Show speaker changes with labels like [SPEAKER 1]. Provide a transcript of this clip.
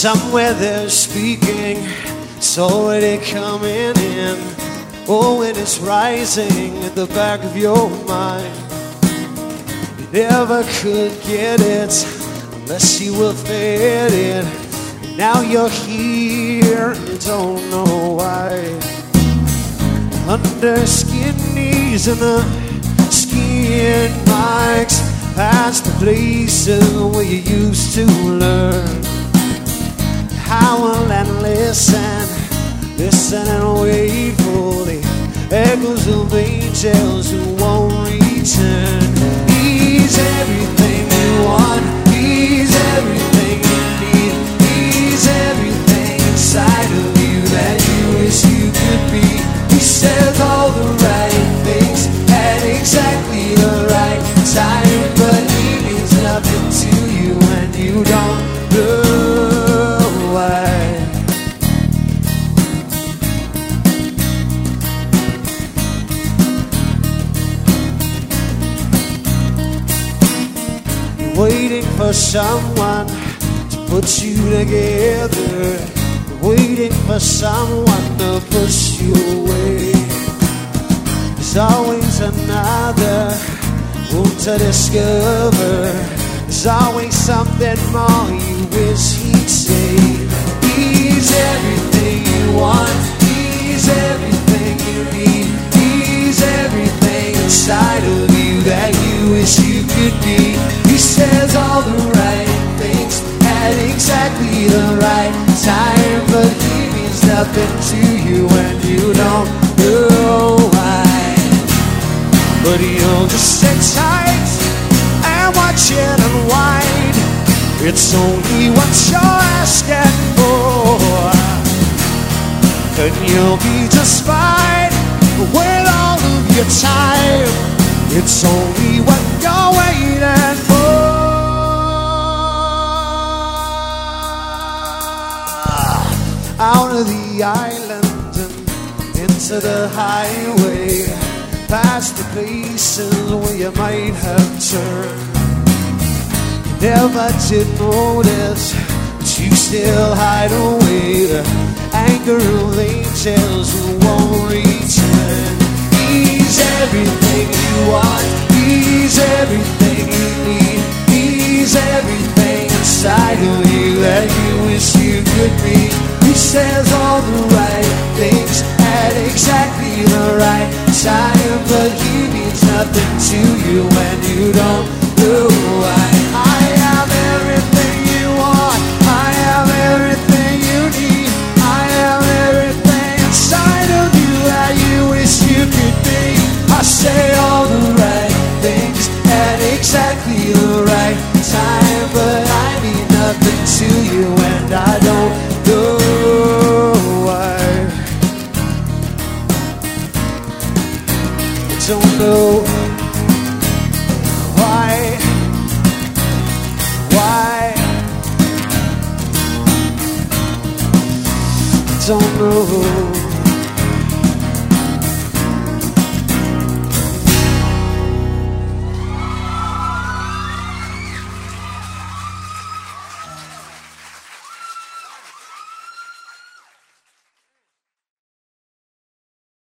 [SPEAKER 1] Somewhere they're speaking, it's already coming in. Oh, and it's rising at the back of your mind. You never could get it unless you were fed it. Now you're here, you don't know why. Under skin knees and the skin marks, past the places where you used to learn howl and listen, listen and wait for the echoes of angels who won't return. For someone to put you together. Waiting for someone to push you away. There's always another room to discover. There's always something more you wish the right time, he means nothing to you when you don't know why. But you'll just sit tight and watch it unwind. It's only what you're asking for. And you'll be just fine with all of your time. It's only what Out of the island and into the highway, past the places where you might have turned. Never did notice, but you still hide away the anger of angels who won't return. He's everything you want, he's everything don't know why, why. I don't know.